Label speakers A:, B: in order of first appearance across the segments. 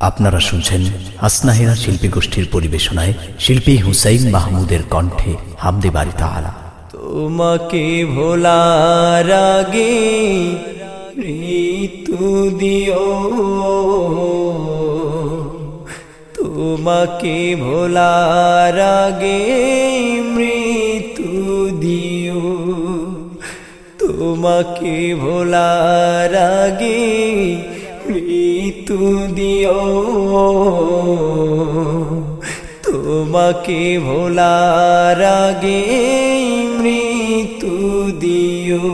A: আপনারা শুনছেন হাসনাহিরা শিল্পী গোষ্ঠীর পরিবেশনায় শিল্পী হুসাইন মাহমুদের কণ্ঠে হামদে বাড়ি তাহারা
B: তোমাকে ভোলার আগে ঋতু দিও। তোমাকে ভোলার আগে মৃত্যু দিও। তোমাকে ভোলার আগে মৃত্যু দিও। তোমাকে ভোলার আগে মৃত্যু দিও।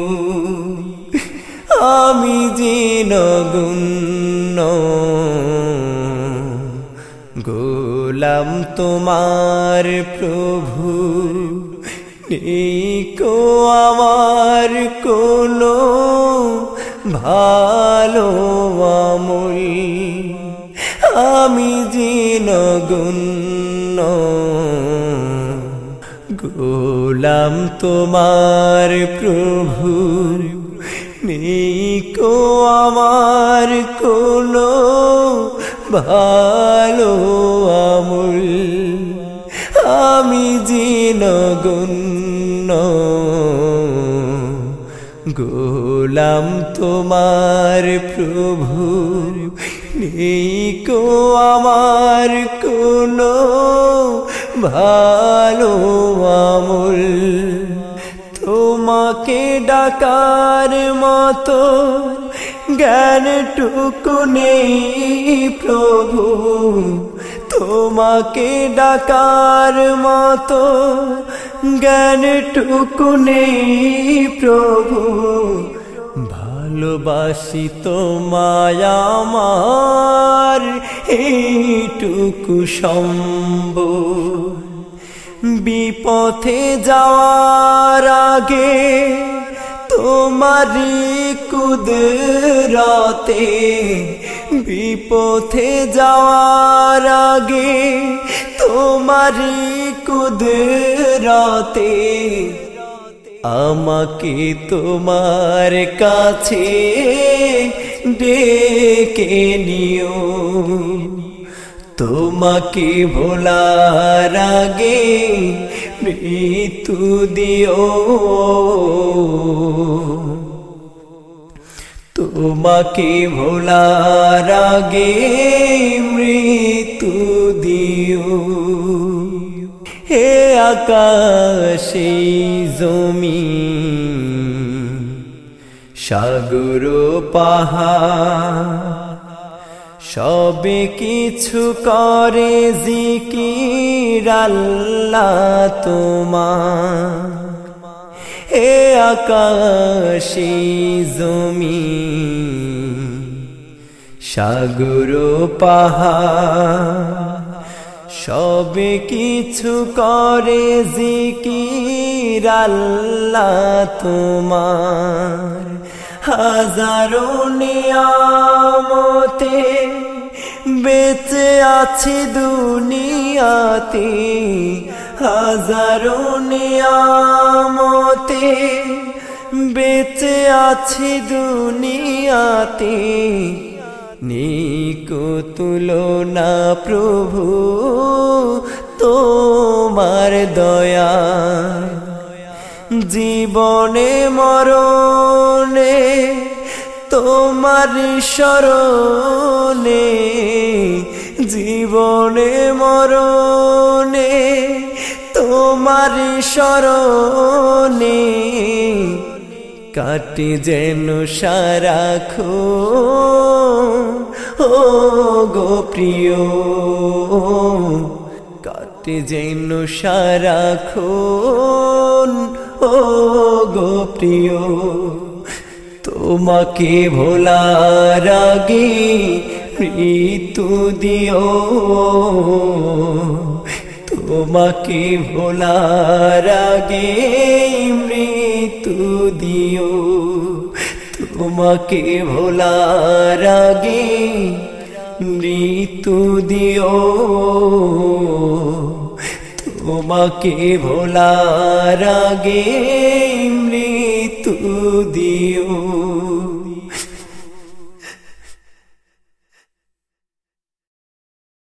B: আমি যেন গুণ গোলাম তোমার প্রভু। কো আমার কোনো ভালো আমি যেন গুণ গোলাম তোমার প্রভু। কো আমার কোনো ভালো আমল। আমি যেন গোলাম তোমার প্রভু কো আমার কোনো ভালো আমল। তোমাকে ডাকার মতো জ্ঞানটুকু নেই প্রভু। তোমাকে ডাকার মতো জ্ঞানটুকু নেই প্রভু। ভালোবাসি তো মায়ামার এইটুকু সম্ভ বিপথে যাওয়ার আগে তোমারি কুদরতে বিপথে যাওয়ার আগে তোমারি কুদরতে আমাকে তোমার কাছে ডেকে নিও। তোমাকে ভোলার আগে মৃত্যু দিও। তোমাকে ভোলার আগে মৃত্যু দিও। হে আকাশে জমি সাগর পাহাড় সবে কিছু করে জিকির আল্লাহ তোমার। হে আকাশে জমি সাগর পাহাড়। সবে কিছু করে জিকির আল্লাহ তোমার। হাজারো নিয়ামতে বেঁচে আছি দুনিয়াতে, হাজারো নিয়ামতে। বেঁচে আছি দুনিয়াতে, নিকো তুলনা প্রভু, তোমার দয়া। জীবনে মরণে তোমার স্মরণে জীবনে মরণে, তোমার স্মরণে কাটি যেন সারাখো ও গো প্রিয়, কাটে যেন সারাক্ষণ ও গো প্রিয় তোমাকে ভোলার আগে মৃত্যু দিও। তোমাকে ভোলার আগে মৃত্যু দিও। তোমাকে ভোলার আগে মৃত্যু দিও। তোমাকে ভোলার আগে মৃত্যু